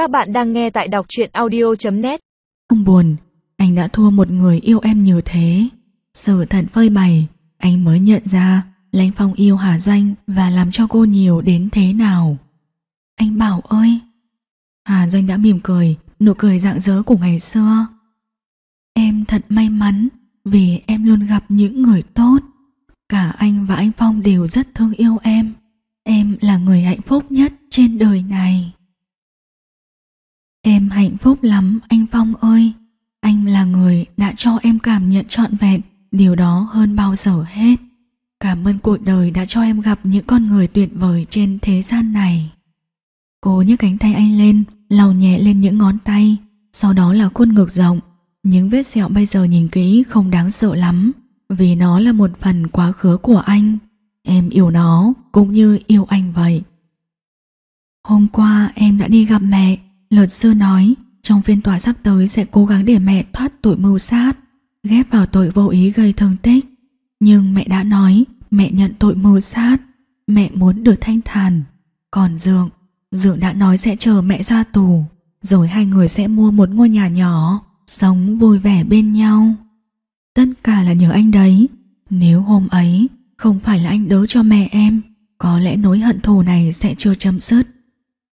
Các bạn đang nghe tại đọc truyện audio.net Không buồn, anh đã thua một người yêu em như thế. Sự thật phơi bày, anh mới nhận ra Lãnh Phong yêu Hà Doanh và làm cho cô nhiều đến thế nào. Anh Bảo ơi! Hà Doanh đã mỉm cười, nụ cười rạng rỡ của ngày xưa. Em thật may mắn vì em luôn gặp những người tốt. Cả anh và anh Phong đều rất thương yêu em. Em là người hạnh phúc nhất trên đời này. Em hạnh phúc lắm anh Phong ơi. Anh là người đã cho em cảm nhận trọn vẹn điều đó hơn bao giờ hết. Cảm ơn cuộc đời đã cho em gặp những con người tuyệt vời trên thế gian này. Cô nhấc cánh tay anh lên, lau nhẹ lên những ngón tay, sau đó là khuôn ngực rộng. Những vết sẹo bây giờ nhìn kỹ không đáng sợ lắm, vì nó là một phần quá khứ của anh. Em yêu nó cũng như yêu anh vậy. Hôm qua em đã đi gặp mẹ, luật sư nói trong phiên tòa sắp tới sẽ cố gắng để mẹ thoát tội mưu sát, ghép vào tội vô ý gây thương tích. Nhưng mẹ đã nói mẹ nhận tội mưu sát, mẹ muốn được thanh thản. Còn Dượng, Dượng đã nói sẽ chờ mẹ ra tù, rồi hai người sẽ mua một ngôi nhà nhỏ, sống vui vẻ bên nhau. Tất cả là nhờ anh đấy. Nếu hôm ấy không phải là anh đỡ cho mẹ em, có lẽ nỗi hận thù này sẽ chưa chấm dứt.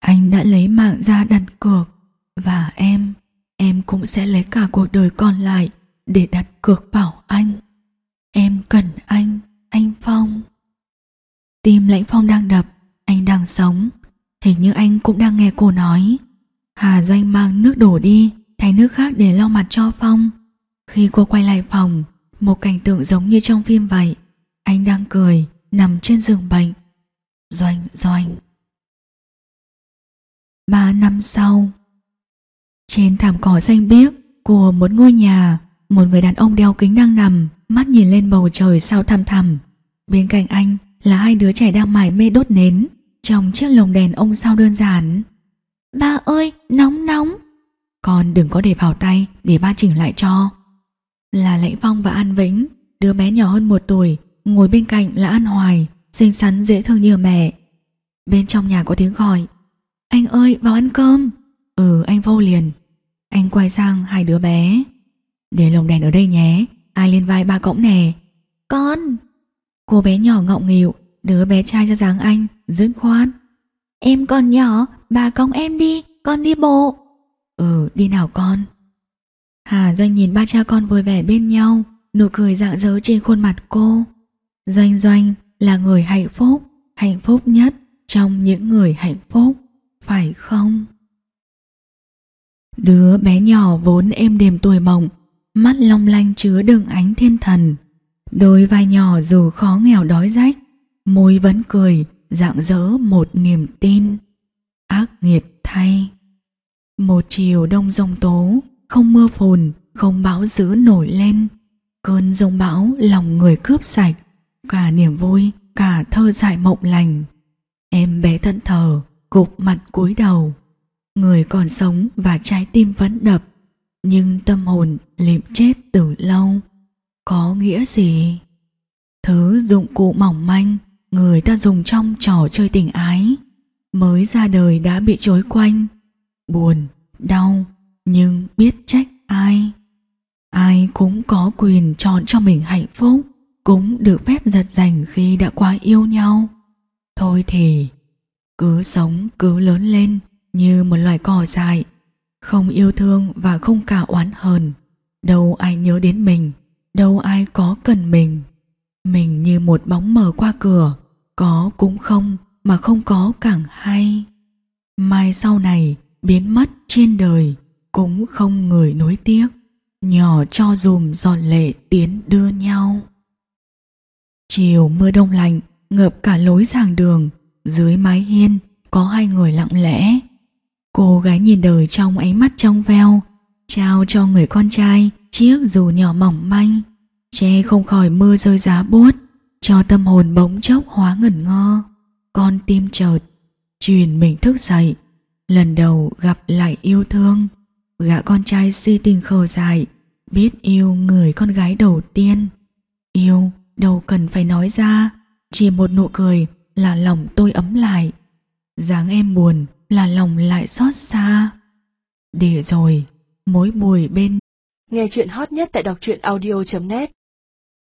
Anh đã lấy mạng ra đặt cược, và em, em cũng sẽ lấy cả cuộc đời còn lại để đặt cược bảo anh. Em cần anh, anh Phong. Tim lãnh Phong đang đập, anh đang sống. Hình như anh cũng đang nghe cô nói. Hà Doanh mang nước đổ đi, thay nước khác để lau mặt cho Phong. Khi cô quay lại phòng, một cảnh tượng giống như trong phim vậy. Anh đang cười, nằm trên giường bệnh. Doanh, Doanh. Ba năm sau. Trên thảm cỏ xanh biếc của một ngôi nhà Một người đàn ông đeo kính đang nằm Mắt nhìn lên bầu trời sao thăm thầm Bên cạnh anh là hai đứa trẻ đang mải mê đốt nến Trong chiếc lồng đèn ông sao đơn giản. Ba ơi, nóng nóng. Con đừng có để vào tay Để ba chỉnh lại cho. Là Lãnh Phong và An Vĩnh Đứa bé nhỏ hơn một tuổi Ngồi bên cạnh là An Hoài Xinh xắn dễ thương như mẹ. Bên trong nhà có tiếng gọi anh ơi, vào ăn cơm. Ừ anh vô liền. Anh quay sang hai đứa bé. Để lồng đèn ở đây nhé. Ai lên vai ba cõng nè. Con! Cô bé nhỏ ngọng nghịu, Đứa bé trai ra dáng anh, Dứt khoát. Em còn nhỏ Bà cõng em đi, Con đi bộ. Ừ đi nào con. Hà Doanh nhìn ba cha con vui vẻ bên nhau, Nụ cười rạng rỡ trên khuôn mặt cô. Doanh Doanh là người hạnh phúc Hạnh phúc nhất Trong những người hạnh phúc. Phải không? Đứa bé nhỏ vốn êm đềm tuổi mộng mắt long lanh chứa đựng ánh thiên thần. Đôi vai nhỏ dù khó nghèo đói rách, môi vẫn cười, dạng dỡ một niềm tin. Ác nghiệt thay. Một chiều đông rông tố, không mưa phùn, không bão dữ nổi lên. Cơn rông bão lòng người cướp sạch, cả niềm vui, cả thơ dại mộng lành. Em bé thẫn thờ, gục mặt cúi đầu. Người còn sống và trái tim vẫn đập, nhưng tâm hồn liệm chết từ lâu. Có nghĩa gì? Thứ dụng cụ mỏng manh người ta dùng trong trò chơi tình ái mới ra đời đã bị chối quanh. Buồn, đau, nhưng biết trách ai. Ai cũng có quyền chọn cho mình hạnh phúc, cũng được phép giật giành khi đã quá yêu nhau. Thôi thì cứ sống, cứ lớn lên như một loài cỏ dại, không yêu thương và không cả oán hờn. Đâu ai nhớ đến mình, đâu ai có cần mình. Mình như một bóng mờ qua cửa, có cũng không mà không có càng hay. Mai sau này, biến mất trên đời, cũng không người nối tiếc, nhỏ cho dùm giòn lệ tiến đưa nhau. Chiều mưa đông lạnh ngập cả lối giảng đường dưới mái hiên, có hai người lặng lẽ. Cô gái nhìn đời trong ánh mắt trong veo, Trao cho người con trai Chiếc dù nhỏ mỏng manh, Che không khỏi mưa rơi giá buốt, Cho tâm hồn bỗng chốc hóa ngẩn ngơ. Con tim chợt Truyền mình thức dậy, Lần đầu gặp lại yêu thương. Gã con trai si tình khờ dại, Biết yêu người con gái đầu tiên. Yêu đâu cần phải nói ra, Chỉ một nụ cười là lòng tôi ấm lại. Dáng em buồn là lòng lại xót xa. Để rồi, mối bùi bên. Nghe chuyện hot nhất tại đọc truyện audio.net